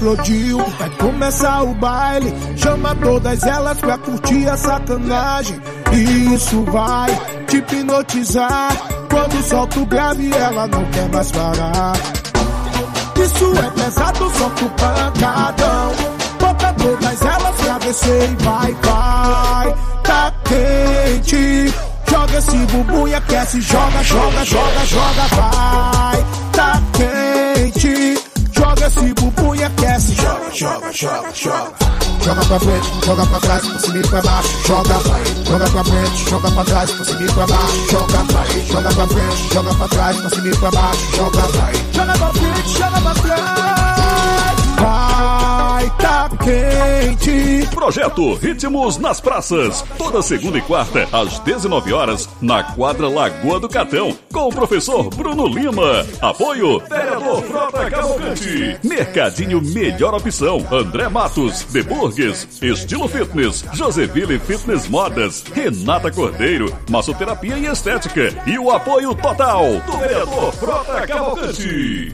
explodiu. Vai começar o baile, chama todas elas pra curtir a sacanagem. Isso vai te hipnotizar. Quando solta o grave, ela não quer mais parar. Isso é pesado, solta o pancadão. Bota todas elas pra descer e vai, vai. Tá quente. Joga esse bumbum e aquece, joga, joga, joga, joga, vai. Esse bumbum aquece, joga, joga, joga, joga. Joga pra frente, joga pra trás, pra cima e pra baixo, joga, vai. Joga pra frente, joga pra trás, pra cima e pra baixo, joga, vai. Joga pra frente, joga pra trás, pra cima e pra baixo, joga, vai. Joga pra frente, joga pra trás. Vai, tá quente. Projeto Ritmos nas Praças. Toda segunda e quarta, às 19 horas, na quadra Lagoa do Catão, com o professor Bruno Lima. Apoio Vereador Frota Cavalcante. Mercadinho Melhor Opção. André Matos, The Burgues, Estilo Fitness, Joseville Fitness Modas, Renata Cordeiro, Massoterapia e Estética. E o apoio total do Vereador Frota Cavalcante.